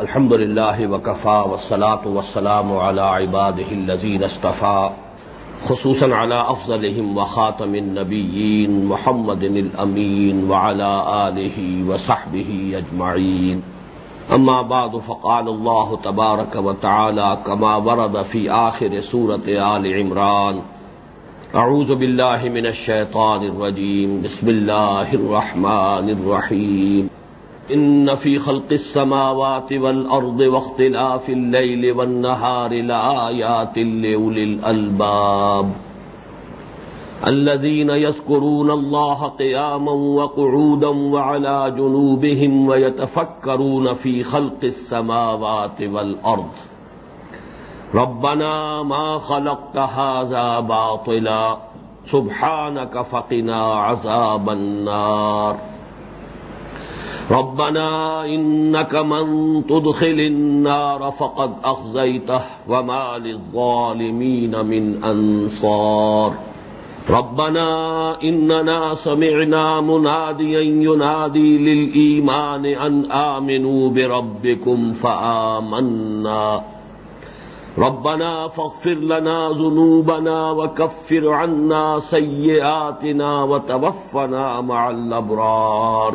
الحمد لله وكفى والصلاة والسلام على عباده الذين اصطفى خصوصا على أفضلهم وخاتم النبيين محمد الأمين وعلى آله وصحبه أجمعين أما بعد فقال الله تبارك وتعالى كما ورد في آخر سورة آل عمران أعوذ بالله من الشيطان الرجيم بسم الله الرحمن الرحيم ان في خلق السماوات والارض واختلاف الليل والنهار لآيات لاولي الالباب الذين يذكرون الله قياما وقعودا وعلى جنوبهم ويتفكرون في خلق السماوات والارض ربنا ما خلقت هذا باطلا. سبحانك فقنا عذاب النار. ربنا إنك من تدخل النار فقد أخزيته وما للظالمين من أنصار. ربنا إننا سمعنا مناديا ينادي للإيمان أن آمنوا بربكم فآمنا. ربنا فاغفر لنا ذنوبنا وكفر عنا سيئاتنا وتوفنا مع الأبرار.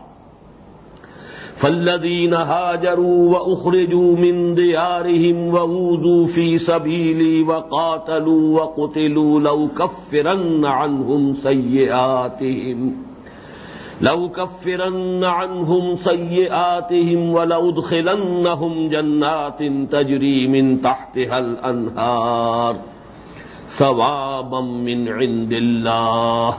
فالذين هاجروا وأخرجوا من ديارهم ووذوا في سبيلي وقاتلوا وقتلوا لو كفرن عنهم سيئاتهم لو كفرن عنهم سيئاتهم ولأدخلنهم جنات تجري من تحتها الأنهار ثوابا من عند الله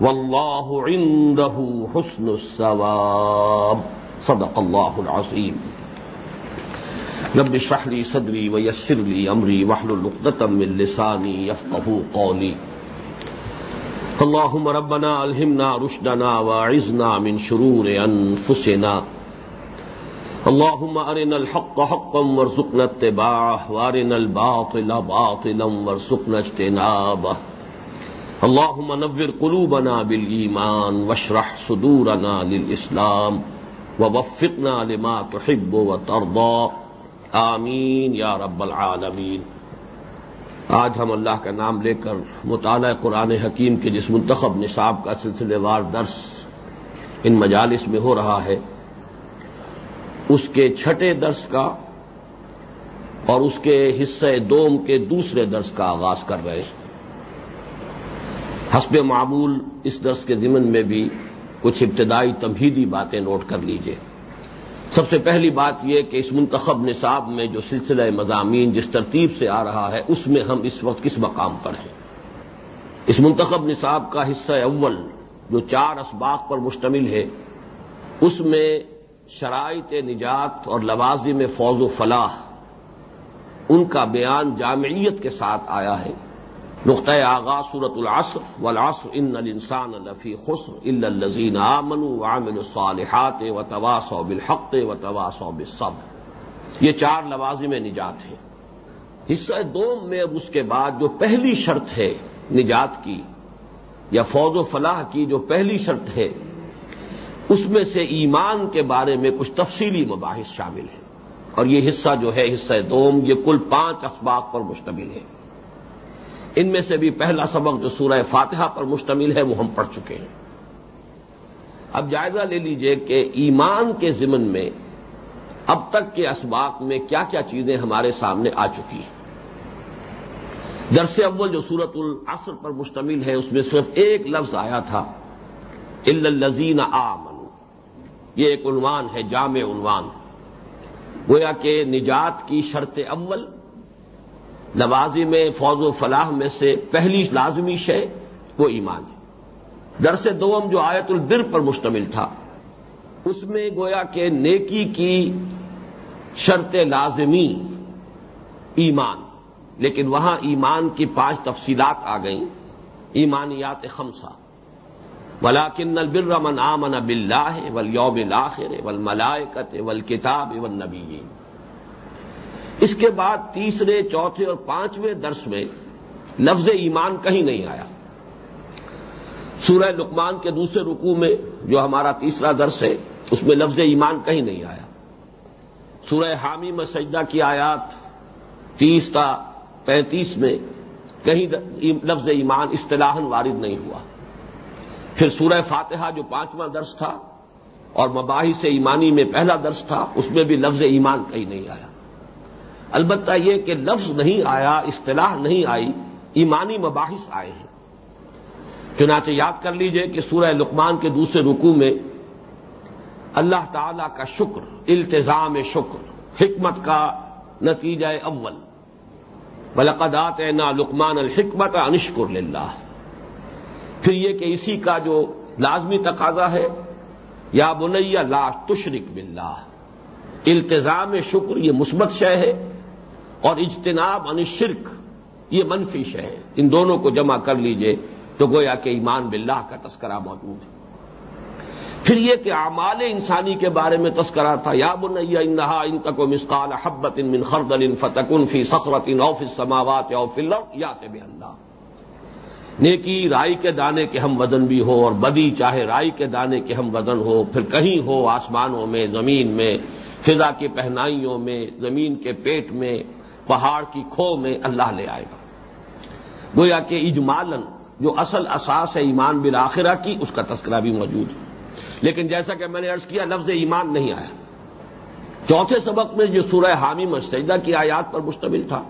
والله عنده حسن الثواب صدق اللہ العظیم رب اشرح لي صدري ويسر لي امري واحلل عقدة من لساني يفقهوا قولي اللهم ربنا الهمنا رشدنا واعذنا من شرور انفسنا اللهم ارنا الحق حقا وارزقنا اتباعه وارنا الباطل باطلا وارزقنا اجتنابه اللهم نور قلوبنا بالايمان واشرح صدورنا للإسلام للاسلام وفقنا لما تحب و تربا آمین یا رب العالمین. آج ہم اللہ کا نام لے کر مطالعہ قرآن حکیم کے جس منتخب نصاب کا سلسلے وار درس ان مجالس میں ہو رہا ہے، اس کے چھٹے درس کا اور اس کے حصے دوم کے دوسرے درس کا آغاز کر رہے ہیں۔ حسب معمول اس درس کے ضمن میں بھی کچھ ابتدائی تمہیدی باتیں نوٹ کر لیجیے۔ سب سے پہلی بات یہ کہ اس منتخب نصاب میں جو سلسلہ مضامین جس ترتیب سے آ رہا ہے، اس میں ہم اس وقت کس مقام پر ہیں؟ اس منتخب نصاب کا حصہ اول جو چار اسباق پر مشتمل ہے، اس میں شرائط نجات اور لوازم فوز و فلاح، ان کا بیان جامعیت کے ساتھ آیا ہے۔ نقطۂ آغاز صورت العصر، والعصر ان الانسان لفی خسر الا الذین آمنوا وعملوا الصالحات وتواصوا بالحق وتواصوا بالصبر۔ یہ چار لوازم نجات ہیں۔ حصہ دوم میں اب اس کے بعد جو پہلی شرط ہے نجات کی، یا فوج و فلاح کی جو پہلی شرط ہے، اس میں سے ایمان کے بارے میں کچھ تفصیلی مباحث شامل ہیں۔ اور یہ حصہ جو ہے، حصہ دوم، یہ کل پانچ اسباق پر مشتمل ہے۔ ان میں سے بھی پہلا سبق جو سورہ فاتحہ پر مشتمل ہے وہ ہم پڑھ چکے ہیں۔ اب جائزہ لے لیجیے کہ ایمان کے ضمن میں اب تک کے اسباق میں کیا کیا چیزیں ہمارے سامنے آ چکی ہیں۔ درس اول جو سورت العصر پر مشتمل ہے، اس میں صرف ایک لفظ آیا تھا الزین آ یہ ایک عنوان ہے، جامع عنوان۔ گویا کہ نجات کی شرط اول لوازم فوج و فلاح میں سے پہلی لازمی شے وہ ایمان ہے۔ درس دوم جو آیت البر پر مشتمل تھا، اس میں گویا کہ نیکی کی شرط لازمی ایمان، لیکن وہاں ایمان کی پانچ تفصیلات آ گئیں۔ ایمانیات خمسہ۔ ولاکن البر من آمن بلّہ ول یوم الآخر ول ملائکت ول کتاب ول نبی اس کے بعد تیسرے، چوتھے اور پانچویں درس میں لفظ ایمان کہیں نہیں آیا۔ سورہ لقمان کے دوسرے رکوع میں جو ہمارا تیسرا درس ہے، اس میں لفظ ایمان کہیں نہیں آیا۔ سورہ حامی میں سجدہ کی آیات تیس تا پینتیس میں کہیں لفظ ایمان اصطلاح وارد نہیں ہوا۔ پھر سورہ فاتحہ جو پانچواں درس تھا اور مباحث ایمانی میں پہلا درس تھا، اس میں بھی لفظ ایمان کہیں نہیں آیا۔ البتہ یہ کہ لفظ نہیں آیا، اصطلاح نہیں آئی، ایمانی مباحث آئے ہیں۔ چنانچہ یاد کر لیجیے کہ سورہ لقمان کے دوسرے رکوع میں اللہ تعالی کا شکر التظام شکر، حکمت کا نتیجہ اول۔ بلقدات نا لقمان الحکمت انشکر للہ پھر یہ کہ اسی کا جو لازمی تقاضا ہے، یا بنیا لا تشرک باللہ۔ التظام شکر یہ مثبت شے ہے اور اجتناب ان شرک یہ منفی شے ہے ان دونوں کو جمع کر لیجیے تو گویا کہ ایمان باللہ کا تذکرہ موجود ہے۔ پھر یہ کہ اعمال انسانی کے بارے میں تذکرہ تھا، یا بنیا انہا ان تک و مسقال حبت ان من خردل ان فتقن فی سخرت ان اوف سماوات یا یا طب اللہ۔ نیکی رائی کے دانے کے ہم وزن بھی ہو اور بدی چاہے رائی کے دانے کے ہم وزن ہو، پھر کہیں ہو آسمانوں میں، زمین میں، فضا کی پہنائیوں میں، زمین کے پیٹ میں پہاڑ کی کھو میں اللہ لے آئے گا۔ گویا کہ اجمالن جو اصل اساس ہے ایمان بالآخرہ کی، اس کا تذکرہ بھی موجود ہے۔ لیکن جیسا کہ میں نے ارض کیا، لفظ ایمان نہیں آیا۔ چوتھے سبق میں جو سورہ حامی مستدہ کی آیات پر مشتمل تھا۔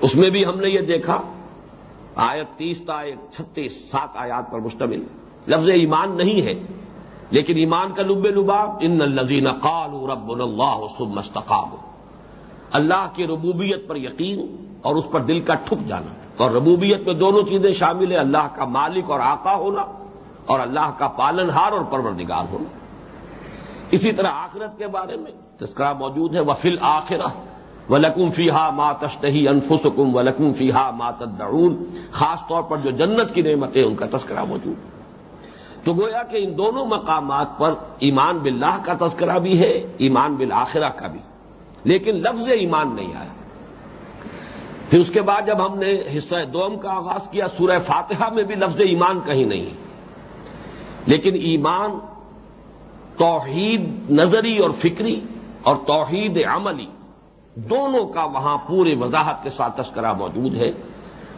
اس میں بھی ہم نے یہ دیکھا، آیت تیس تا چھتیس سات آیات پر مشتمل۔ لفظ ایمان نہیں ہے، لیکن ایمان کا لب لباب، ان الزین قال رب اللہ سب مستقام اللہ کی ربوبیت پر یقین اور اس پر دل کا ٹھک جانا اور ربوبیت میں دونوں چیزیں شامل ہیں، اللہ کا مالک اور آقا ہونا اور اللہ کا پالن ہار اور پروردگار ہونا۔ اسی طرح آخرت کے بارے میں تذکرہ موجود ہے وفل آخرہ و لکم فیحا ما تشتہی انفسکم و لکم فیحا ما تدعون۔ خاص طور پر جو جنت کی نعمتیں، ان کا تذکرہ موجود ہے۔ تو گویا کہ ان دونوں مقامات پر ایمان باللہ کا تذکرہ بھی ہے، ایمان بالآخرہ کا بھی۔ لیکن لفظ ایمان نہیں آیا۔ پھر اس کے بعد جب ہم نے حصہ دوم کا آغاز کیا، سورہ فاتحہ میں بھی لفظ ایمان کہیں نہیں۔ لیکن ایمان توحید نظری اور فکری اور توحید عملی دونوں کا وہاں پورے وضاحت کے ساتھ تذکرہ موجود ہے۔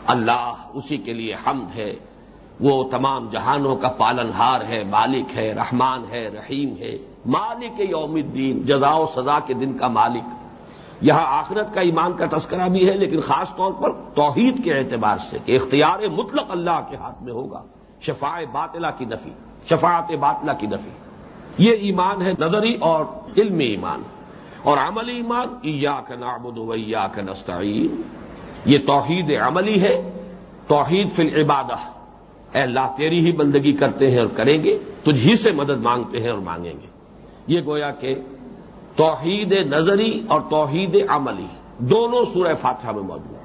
اللہ اسی کے لیے حمد ہے۔ وہ تمام جہانوں کا پالن ہار ہے، مالک ہے، رحمان ہے، رحیم ہے۔ مالک یوم الدین جزا و سزا کے دن کا مالک۔ یہاں آخرت کا ایمان کا تذکرہ بھی ہے، لیکن خاص طور پر توحید کے اعتبار سے کہ اختیار مطلق اللہ کے ہاتھ میں ہوگا، شفاء باطلہ کی نفی، شفاعت باطلہ کی نفی۔ یہ ایمان ہے نظری اور علمی ایمان۔ اور عملی ایمان ایا کا نابود ویا کا نستعین۔ یہ توحید عملی ہے، توحید فی العبادہ۔ اے اللہ تیری ہی بندگی کرتے ہیں اور کریں گے، تجھ ہی سے مدد مانگتے ہیں اور مانگیں گے۔ یہ گویا کہ توحید نظری اور توحید عملی دونوں سورہ فاتحہ میں موجود ہیں۔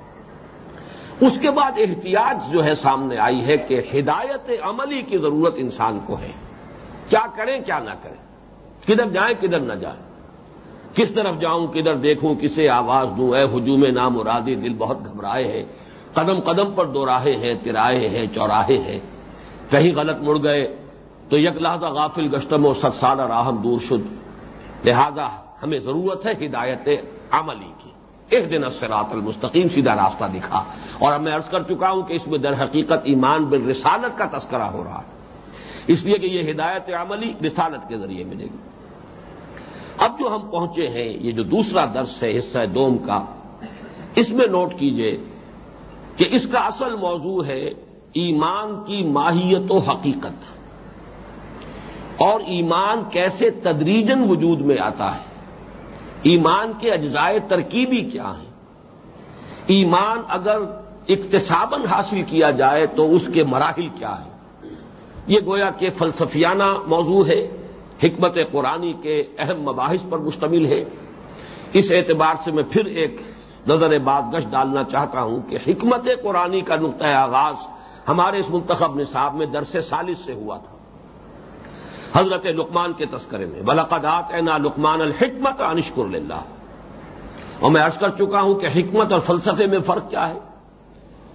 اس کے بعد احتیاط جو ہے سامنے آئی ہے کہ ہدایت عملی کی ضرورت انسان کو ہے۔ کیا کریں، کیا نہ کریں۔ کدھر جائیں، کدھر نہ جائیں۔ کس طرف جاؤں، کدھر دیکھوں، کسے آواز دوں، اے ہجوم نام مرادی دل بہت گھبرائے ہیں قدم قدم پر دو راہے ہیں، ترائے ہیں، چوراہے ہیں۔ کہیں غلط مڑ گئے تو یک لہذا غافل گشتم و ست سالہ راہم دور شد۔ لہذا ہمیں ضرورت ہے ہدایت عملی کی۔ ایک دن اسرات المستقیم سیدھا راستہ دکھا۔ اور اب میں عرض کر چکا ہوں کہ اس میں در حقیقت ایمان بال رسالت کا تذکرہ ہو رہا ہے۔ اس لیے کہ یہ ہدایت عملی رسالت کے ذریعے ملے گی۔ اب جو ہم پہنچے ہیں، یہ جو دوسرا درس ہے، حصہ دوم کا، اس میں نوٹ کیجیے کہ اس کا اصل موضوع ہے ایمان کی ماہیت و حقیقت۔ اور ایمان کیسے تدریجن وجود میں آتا ہے۔ ایمان کے اجزائے ترکیبی کیا ہیں۔ ایمان اگر اقتصابن حاصل کیا جائے تو اس کے مراحل کیا ہیں۔ یہ گویا کہ فلسفیانہ موضوع ہے، حکمت قرآنی کے اہم مباحث پر مشتمل ہے۔ اس اعتبار سے میں پھر ایک نظر بات گش ڈالنا چاہتا ہوں کہ حکمت قرآنی کا نقطۂ آغاز ہمارے اس منتخب نصاب میں درس سالس سے ہوا تھا۔ حضرت لقمان کے تذکرے میں بلقدات نا لقمان الحکمت انشکر اللہ اور میں عرض کر چکا ہوں کہ حکمت اور فلسفے میں فرق کیا ہے۔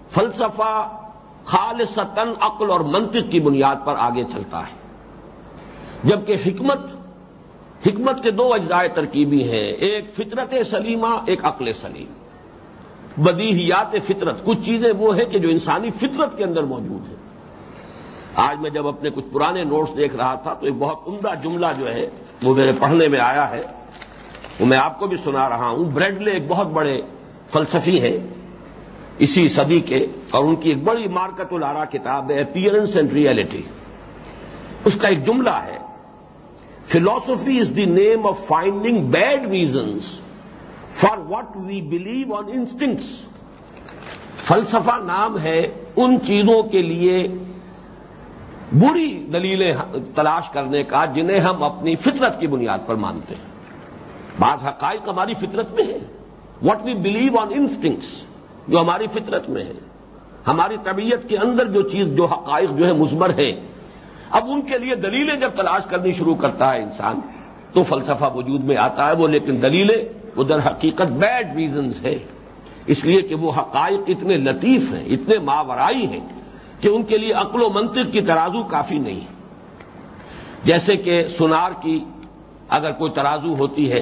فلسفہ خالصتاً عقل اور منطق کی بنیاد پر آگے چلتا ہے۔ جبکہ حکمت حکمت کے دو اجزائے ترکیبی ہیں، ایک فطرت سلیمہ، ایک عقل سلیم۔ بدیہیات فطرت۔ کچھ چیزیں وہ ہیں کہ جو انسانی فطرت کے اندر موجود ہیں۔ آج میں جب اپنے کچھ پرانے نوٹس دیکھ رہا تھا تو ایک بہت عمدہ جملہ جو ہے وہ میرے پڑھنے میں آیا ہے۔ وہ میں آپ کو بھی سنا رہا ہوں۔ بریڈلے ایک بہت بڑے فلسفی ہیں اسی صدی کے اور ان کی ایک بڑی مارکت الارا کتاب ہے اپیئرنس اینڈ ریئلٹی اس کا ایک جملہ ہے۔ Philosophy is the name of finding bad reasons for what we believe on instincts فلسفہ نام ہے ان چیزوں کے لیے بری دلیلیں تلاش کرنے کا جنہیں ہم اپنی فطرت کی بنیاد پر مانتے ہیں بعض حقائق ہماری فطرت میں ہے what we believe on instincts جو ہماری فطرت میں ہے ہماری طبیعت کے اندر جو چیز جو حقائق جو ہے مزمر ہے اب ان کے لیے دلیلیں جب تلاش کرنی شروع کرتا ہے انسان تو فلسفہ وجود میں آتا ہے وہ لیکن دلیلیں وہ در حقیقت بیڈ ریزنز ہے۔ اس لیے کہ وہ حقائق اتنے لطیف ہیں، اتنے ماورائی ہیں کہ ان کے لیے عقل و منطق کی ترازو کافی نہیں ہے۔ جیسے کہ سنار کی اگر کوئی ترازو ہوتی ہے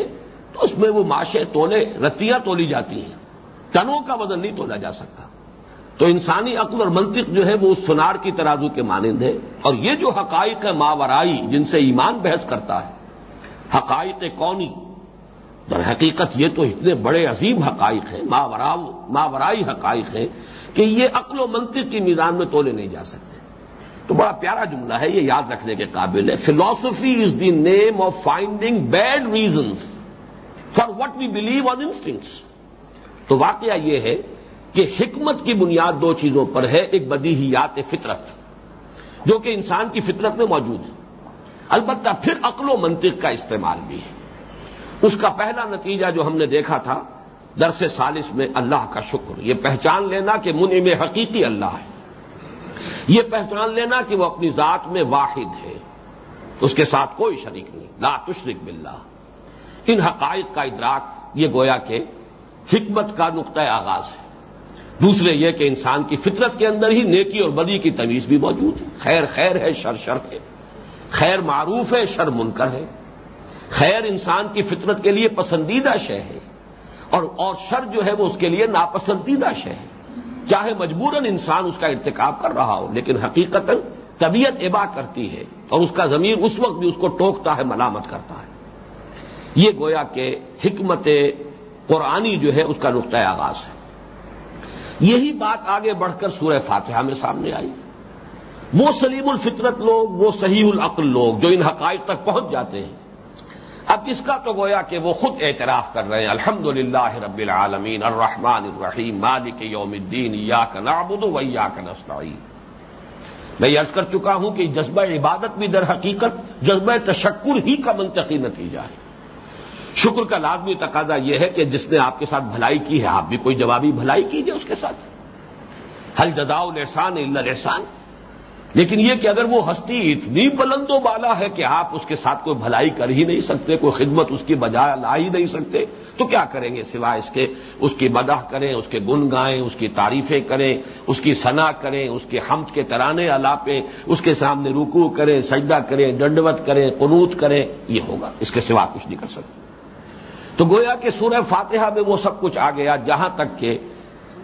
تو اس میں وہ ماشے تولے، رتیاں تولی جاتی ہیں۔ ٹنوں کا وزن نہیں تولا جا سکتا۔ تو انسانی عقل اور منطق جو ہے وہ اس سنار کی ترازو کے مانند ہے۔ اور یہ جو حقائق ہے ماورائی جن سے ایمان بحث کرتا ہے، حقائق کونی در حقیقت یہ تو اتنے بڑے عظیم حقائق ہیں ماورائی حقائق ہیں کہ یہ عقل و منطق کی میزان میں تولے نہیں جا سکتے۔ تو بڑا پیارا جملہ ہے، یہ یاد رکھنے کے قابل ہے۔ Philosophy is the name of finding bad reasons for what we believe on instincts تو واقعہ یہ ہے کہ حکمت کی بنیاد دو چیزوں پر ہے، ایک بدیہیات فطرت، جو کہ انسان کی فطرت میں موجود ہے۔ البتہ پھر عقل و منطق کا استعمال بھی ہے۔ اس کا پہلا نتیجہ جو ہم نے دیکھا تھا، درس سالس میں اللہ کا شکر۔ یہ پہچان لینا کہ منع میں حقیقی اللہ ہے۔ یہ پہچان لینا کہ وہ اپنی ذات میں واحد ہے۔ اس کے ساتھ کوئی شریک نہیں۔ لا تشرک باللہ۔ ان حقائق کا ادراک یہ گویا کہ حکمت کا نقطۂ آغاز ہے۔ دوسرے یہ کہ انسان کی فطرت کے اندر ہی نیکی اور بدی کی تمیز بھی موجود ہے۔ خیر خیر ہے، شر شر ہے۔ خیر معروف ہے، شر منکر ہے۔ خیر انسان کی فطرت کے لیے پسندیدہ شے ہے اور اور شر جو ہے وہ اس کے لیے ناپسندیدہ شے ہے۔ چاہے مجبوراً انسان اس کا ارتکاب کر رہا ہو، لیکن حقیقت طبیعت ابا کرتی ہے اور اس کا ضمیر اس وقت بھی اس کو ٹوکتا ہے، ملامت کرتا ہے۔ یہ گویا کہ حکمت قرآنی جو ہے اس کا نقطۂ آغاز ہے۔ یہی بات آگے بڑھ کر سورہ فاتحہ میں سامنے آئی۔ وہ سلیم الفطرت لوگ، وہ صحیح العقل لوگ جو ان حقائق تک پہنچ جاتے ہیں۔ اب اس کا تو گویا کہ وہ خود اعتراف کر رہے ہیں؟ الحمد للہ رب العالمین، الرحمن الرحیم، مالک یوم الدین یا کا نابود و یا کا میں یہ عرض کر چکا ہوں کہ جذبہ عبادت بھی در حقیقت جذبہ تشکر ہی کا منطقی نتیجہ ہے۔ شکر کا لازمی تقاضا یہ ہے کہ جس نے آپ کے ساتھ بھلائی کی ہے، آپ بھی کوئی جوابی بھلائی کیجیے اس کے ساتھ۔ حل جداؤ احسان اللہ احسان لیکن یہ کہ اگر وہ ہستی اتنی بلند و بالا ہے کہ آپ اس کے ساتھ کوئی بھلائی کر ہی نہیں سکتے، کوئی خدمت اس کی بجائے لا ہی نہیں سکتے، تو کیا کریں گے سوائے اس کے؟ اس کی مدح کریں، اس کے گن گائیں، اس کی تعریفیں کریں، اس کی صنا کریں، اس کے حمد کے ترانے الاپیں، اس کے سامنے رکو کریں، سجدہ کریں ڈنڈوت کریں، قنوت کریں، یہ ہوگا، اس کے سوا کچھ نہیں کر سکتے۔ تو گویا کہ سورہ فاتحہ میں وہ سب کچھ آ گیا جہاں تک کہ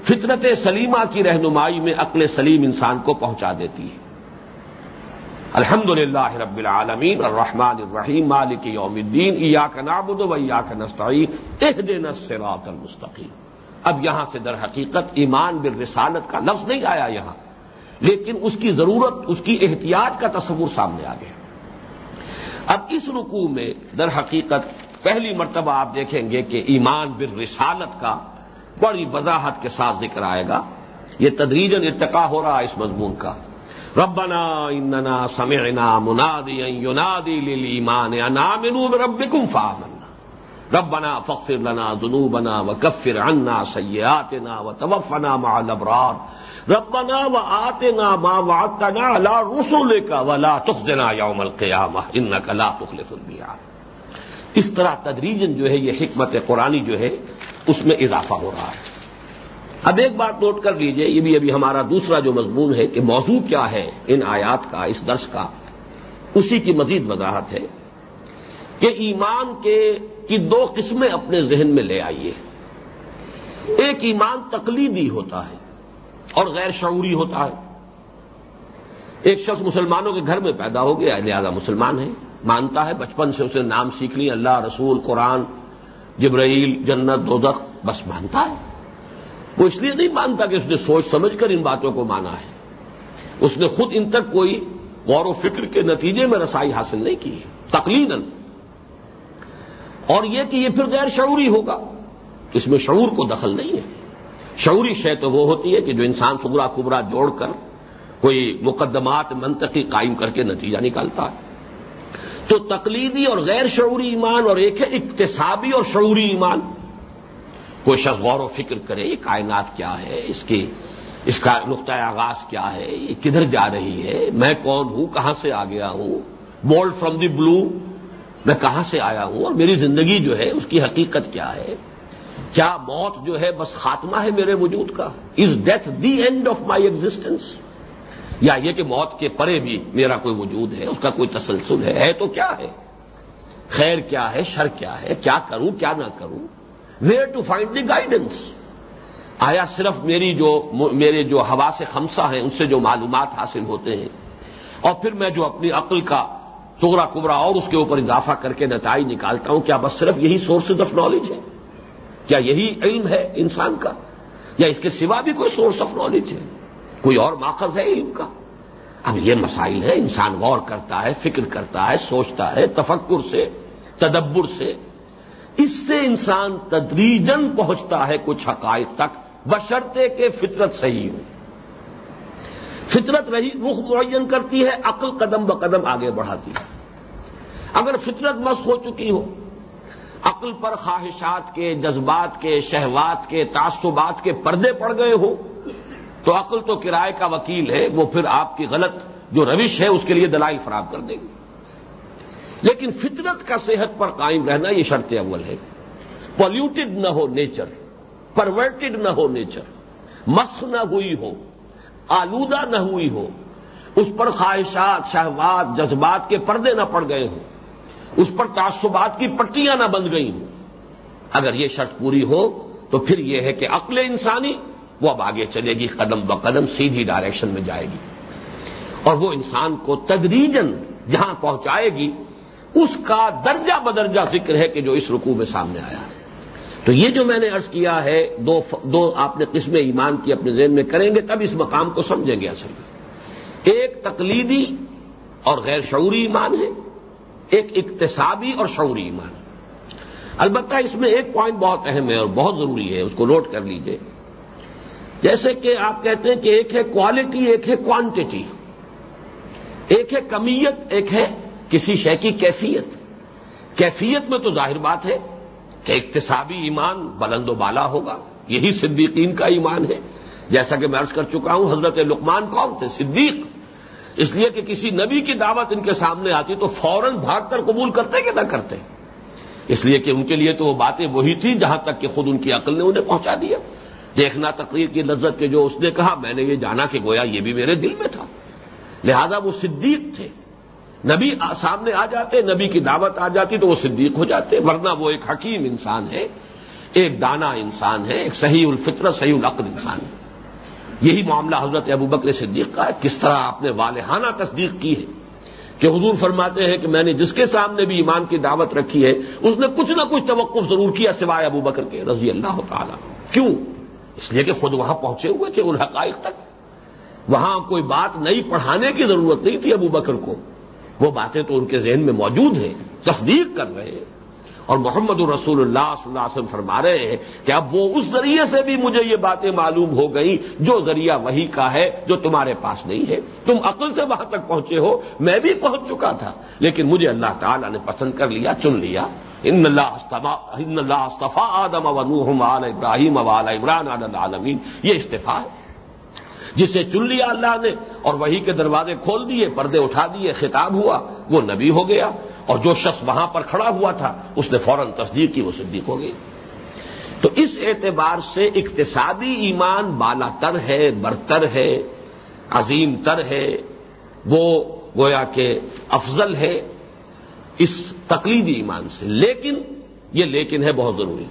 فطرت سلیمہ کی رہنمائی میں عقل سلیم انسان کو پہنچا دیتی ہے۔ الحمد للہ رب العالمین، الرحمن الرحیم، مالک یوم الدین ایا کا نابود و یا کا نستعین اح دن سرات المستقیم۔ اب یہاں سے در حقیقت ایمان بالرسالت کا لفظ نہیں آیا یہاں، لیکن اس کی ضرورت، اس کی احتیاط کا تصور سامنے آ گیا۔ اب اس رکوع میں در حقیقت پہلی مرتبہ آپ دیکھیں گے کہ ایمان بر رسالت کا بڑی وضاحت کے ساتھ ذکر آئے گا۔ یہ تدریجن ارتقا ہو رہا ہے اس مضمون کا۔ ربنا اننا سمعنا منادی ینادی للایمان انا منو بربکم فآمنا. رب بنا فخر لنا جنو بنا و کفر انا سیات نا و توفنا ما لبرار رب بنا و لا رسول کا ولا تخ دینا یوم القیامہ ان کا لا تخلف المیعاد اس طرح تدریجن جو ہے، یہ حکمت قرآنی جو ہے، اس میں اضافہ ہو رہا ہے۔ اب ایک بات نوٹ کر لیجیے، یہ بھی ابھی ہمارا دوسرا جو مضمون ہے کہ موضوع کیا ہے ان آیات کا، اس درس کا، اسی کی مزید وضاحت ہے کہ ایمان کے، کی دو قسمیں اپنے ذہن میں لے آئیے۔ ایک ایمان تقلیدی ہوتا ہے اور غیر شعوری ہوتا ہے۔ ایک شخص مسلمانوں کے گھر میں پیدا ہو گیا، لہذا مسلمان ہے، مانتا ہے، بچپن سے اسے نام سیکھ لی اللہ، رسول، قرآن، جبرائیل، جنت، دوزخ، بس مانتا ہے۔ وہ اس لیے نہیں مانتا کہ اس نے سوچ سمجھ کر ان باتوں کو مانا ہے۔ اس نے خود ان تک کوئی غور و فکر کے نتیجے میں رسائی حاصل نہیں کی تقلید اور یہ کہ یہ پھر غیر شعوری ہوگا، اس میں شعور کو دخل نہیں ہے۔ شعوری شے تو وہ ہوتی ہے کہ جو انسان فگرا کبرا جوڑ کر کوئی مقدمات، منطقی قائم کر کے نتیجہ نکالتا ہے۔ تو تقلیدی اور غیر شعوری ایمان اور ایک ہے اقتصابی اور شعوری ایمان۔ کوئی شخص غور و فکر کرے، یہ کائنات کیا ہے؟ اس کی، اس کا نقطۂ آغاز کیا ہے؟ یہ کدھر جا رہی ہے؟ میں کون ہوں؟ کہاں سے آ گیا ہوں؟ بولڈ فرام دی بلو میں کہاں سے آیا ہوں؟ اور میری زندگی جو ہے، اس کی حقیقت کیا ہے؟ کیا موت جو ہے بس خاتمہ ہے میرے وجود کا؟ Is death the end of my existence یا یہ کہ موت کے پرے بھی میرا کوئی وجود ہے، اس کا کوئی تسلسل ہے؟ ہے تو کیا ہے؟ خیر کیا ہے؟ شر کیا ہے؟ کیا کروں؟ کیا نہ کروں؟ Where to find the guidance آیا صرف میری جو میرے جو ہوا سے خمسہ ہیں، ان سے جو معلومات حاصل ہوتے ہیں؟ اور پھر میں جو اپنی عقل کا سغرا کبرا اور اس کے اوپر اضافہ کر کے نتائج نکالتا ہوں، کیا بس صرف یہی سورسز آف نالج ہے کیا یہی علم ہے انسان کا؟ یا اس کے سوا بھی کوئی سورس آف نالج ہے؟ کوئی اور ماخذ ہے علم کا؟ اب یہ مسائل ہے انسان غور کرتا ہے، فکر کرتا ہے، سوچتا ہے، تفکر سے، تدبر سے اس سے انسان تدریجن پہنچتا ہے کچھ حقائق تک، بشرطے کے فطرت صحیح ہو۔ فطرت رہی رخ معین کرتی ہے، عقل قدم ب قدم آگے بڑھاتی ہے۔ اگر فطرت مست ہو چکی ہو، عقل پر خواہشات کے، جذبات کے، شہوات کے، تعصبات کے پردے پڑ گئے ہو، تو عقل تو کرائے کا وکیل ہے، وہ پھر آپ کی غلط جو روش ہے، اس کے لیے دلائل فراہم کر دے گی۔ لیکن فطرت کا صحت پر قائم رہنا یہ شرط اول ہے۔ پالوٹیڈ نہ ہو نیچر پرورٹڈ نہ ہو نیچر مس نہ ہوئی ہو، آلودہ نہ ہوئی ہو، اس پر خواہشات، شہوات، جذبات کے پردے نہ پڑ گئے ہوں، اس پر تعصبات کی پٹیاں نہ بند گئی ہوں۔ اگر یہ شرط پوری ہو تو پھر یہ ہے کہ عقل انسانی وہ اب آگے چلے گی، قدم ب قدم سیدھی ڈائریکشن میں جائے گی۔ اور وہ انسان کو تدریجن جہاں پہنچائے گی اس کا درجہ بدرجہ ذکر ہے کہ جو اس رکوع میں سامنے آیا ہے۔ تو یہ جو میں نے ارض کیا ہے، دو دو آپ نے قسم ایمان کی اپنے ذہن میں کریں گے، تب اس مقام کو سمجھیں گے اصل میں۔ ایک تقلیدی اور غیر شعوری ایمان ہے، ایک اقتصابی اور شعوری ایمان۔ البتہ اس میں ایک پوائنٹ بہت اہم ہے اور بہت ضروری ہے، اس کو نوٹ کر لیجیے۔ جیسے کہ آپ کہتے ہیں کہ ایک ہے کوالٹی ایک ہے کوانٹٹی ایک ہے کمیت، ایک ہے کسی شے کی کیفیت۔ کیفیت میں تو ظاہر بات ہے کہ اقتصابی ایمان بلند و بالا ہوگا۔ یہی صدیقین کا ایمان ہے۔ جیسا کہ میں عرض کر چکا ہوں، حضرت لقمان کون تھے؟ صدیق۔ اس لیے کہ کسی نبی کی دعوت ان کے سامنے آتی تو فوراً بھاگ کر قبول کرتے کہ نہ کرتے۔ اس لیے کہ ان کے لیے تو وہ باتیں وہی تھیں جہاں تک کہ خود ان کی عقل نے انہیں پہنچا دیا۔ دیکھنا تقریر کی لذت کے جو اس نے کہا، میں نے یہ جانا کہ گویا یہ بھی میرے دل میں تھا۔ لہذا وہ صدیق تھے۔ نبی سامنے آ جاتے، نبی کی دعوت آ جاتی تو وہ صدیق ہو جاتے، ورنہ وہ ایک حکیم انسان ہے، ایک دانا انسان ہے، ایک صحیح الفطر صحیح العقل انسان ہے۔ یہی معاملہ حضرت ابو بکر صدیق کا ہے۔ کس طرح آپ نے والہانہ تصدیق کی ہے کہ حضور فرماتے ہیں کہ میں نے جس کے سامنے بھی ایمان کی دعوت رکھی ہے، اس نے کچھ نہ کچھ توقف ضرور کیا سوائے ابو بکر کے، رضی اللہ تعالی کیوں؟ اس لیے کہ خود وہاں پہنچے ہوئے تھے، ان حقائق تک۔ وہاں کوئی بات نئی پڑھانے کی ضرورت نہیں تھی ابو بکر کو۔ وہ باتیں تو ان کے ذہن میں موجود ہیں، تصدیق کر رہے ہیں۔ اور محمد الرسول اللہ صلی اللہ علیہ وسلم فرما رہے ہیں کہ اب وہ اس ذریعے سے بھی مجھے یہ باتیں معلوم ہو گئی جو ذریعہ وہی کا ہے، جو تمہارے پاس نہیں ہے۔ تم عقل سے وہاں تک پہنچے ہو، میں بھی پہنچ چکا تھا، لیکن مجھے اللہ تعالیٰ نے پسند کر لیا، چن لیا۔ ان اللہ استفا آدم ونوحم ابراہیم وال عمران عالمین یہ استفا ہے۔ جسے چن لیا اللہ نے اور وہی کے دروازے کھول دیے، پردے اٹھا دیے، خطاب ہوا، وہ نبی ہو گیا اور جو شخص وہاں پر کھڑا ہوا تھا، اس نے فوراً تصدیق کی، وہ صدیق ہو گئی۔ تو اس اعتبار سے اقتصادی ایمان بالا تر ہے، برتر ہے، عظیم تر ہے، وہ گویا کہ افضل ہے اس تقلیدی ایمان سے۔ لیکن، یہ لیکن ہے بہت ضروری۔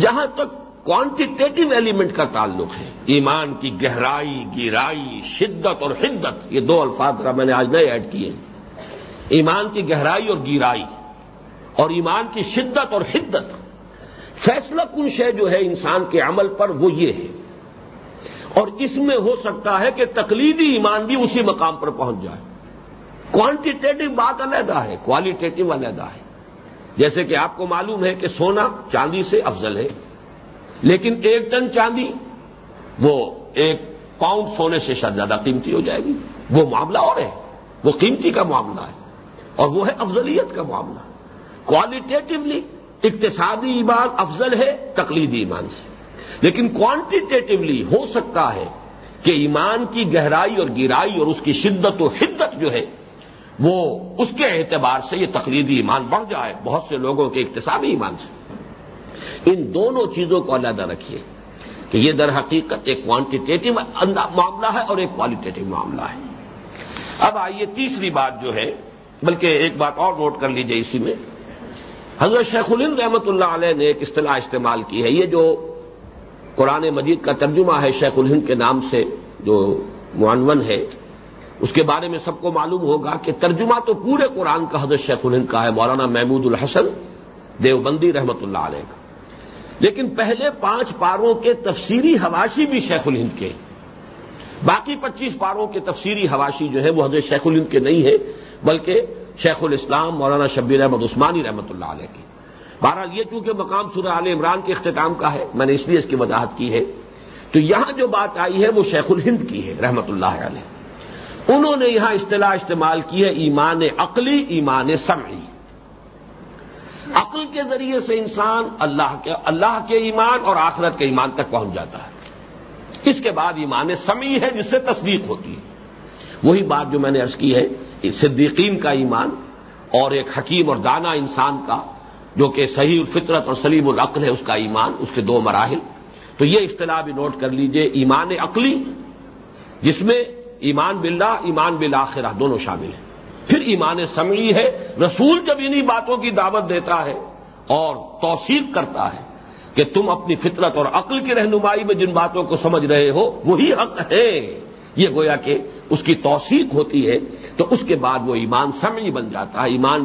جہاں تک کوانٹیٹیو ایلیمنٹ کا تعلق ہے۔ ایمان کی گہرائی گہرائی، شدت اور حدت، یہ دو الفاظ کا میں نے آج نئے ایڈ کیے۔ ایمان کی گہرائی اور گیرائی اور ایمان کی شدت اور حدت۔ فیصلہ کن شے جو ہے انسان کے عمل پر وہ یہ ہے۔ اور اس میں ہو سکتا ہے کہ تقلیدی ایمان بھی اسی مقام پر پہنچ جائے۔ کوانٹیٹیو بات علیحدہ ہے کوالیٹیٹو علیحدہ ہے۔ جیسے کہ آپ کو معلوم ہے کہ سونا چاندی سے افضل ہے۔ لیکن ایک ٹن چاندی، وہ ایک پاؤنڈ سونے سے شاید زیادہ قیمتی ہو جائے گی۔ وہ معاملہ اور ہے۔ وہ قیمتی کا معاملہ ہے۔ اور وہ ہے افضلیت کا معاملہ۔ کوالیٹیٹولی اقتصادی ایمان افضل ہے، تقلیدی ایمان سے۔ لیکن کوانٹیٹیولی ہو سکتا ہے کہ ایمان کی گہرائی اور گہرائی اور اس کی شدت و حدت جو ہے، وہ اس کے اعتبار سے یہ تقلیدی ایمان بڑھ جائے۔ بہت سے لوگوں کے اقتصادی ایمان سے۔ ان دونوں چیزوں کو علیحدہ رکھیے کہ یہ در حقیقت ایک کوانٹیٹیو معاملہ ہے اور ایک کوالٹیٹو معاملہ ہے۔ اب آئیے تیسری بات جو ہے، بلکہ ایک بات اور نوٹ کر لیجیے اسی میں۔ حضرت شیخ الند رحمت اللہ علیہ نے ایک اصطلاح استعمال کی ہے۔ یہ جو قرآن مجید کا ترجمہ ہے شیخ الہند کے نام سے، جو معنون ہے، اس کے بارے میں سب کو معلوم ہوگا کہ ترجمہ تو پورے قرآن کا حضرت شیخ الہند کا ہے، مولانا محمود الحسن دیوبندی رحمت اللہ علیہ کا۔ لیکن پہلے پانچ پاروں کے تفسیری حواشی بھی شیخ الہند کے باقی پچیس پاروں کے تفسیری حواشی جو ہے وہ حضرت شیخ الہند کے نہیں ہے بلکہ شیخ الاسلام مولانا شبیر احمد عثمانی رحمۃ اللہ علیہ کی بہرحال یہ چونکہ مقام سورہ عال عمران کے اختتام کا ہے، میں نے اس لیے اس کی وضاحت کی ہے۔ تو یہاں جو بات آئی ہے وہ شیخ الہند کی ہے رحمت اللہ علیہ۔ انہوں نے یہاں اصطلاح استعمال کی ہے ایمان عقلی، ایمان سمعی۔ عقل کے ذریعے سے انسان اللہ کے اللہ کے ایمان اور آخرت کے ایمان تک پہنچ جاتا ہے۔ اس کے بعد ایمان سمعی ہے جس سے تصدیق ہوتی ہے۔ وہی بات جو میں نے ارض کی ہے صدیقین کا ایمان اور ایک حکیم اور دانا انسان کا جو کہ صحیح الفطرت اور سلیم العقل ہے اس کا ایمان، اس کے دو مراحل۔ تو یہ اصطلاح بھی نوٹ کر لیجیے، ایمان عقلی، جس میں ایمان باللہ، ایمان بالآخرہ، دونوں شامل ہیں۔ پھر ایمان سمعی ہے، رسول جب انہی باتوں کی دعوت دیتا ہے اور توثیق کرتا ہے کہ تم اپنی فطرت اور عقل کی رہنمائی میں جن باتوں کو سمجھ رہے ہو، وہی حق ہے۔ یہ گویا کہ اس کی توثیق ہوتی ہے، تو اس کے بعد وہ ایمان سمعی بن جاتا ہے، ایمان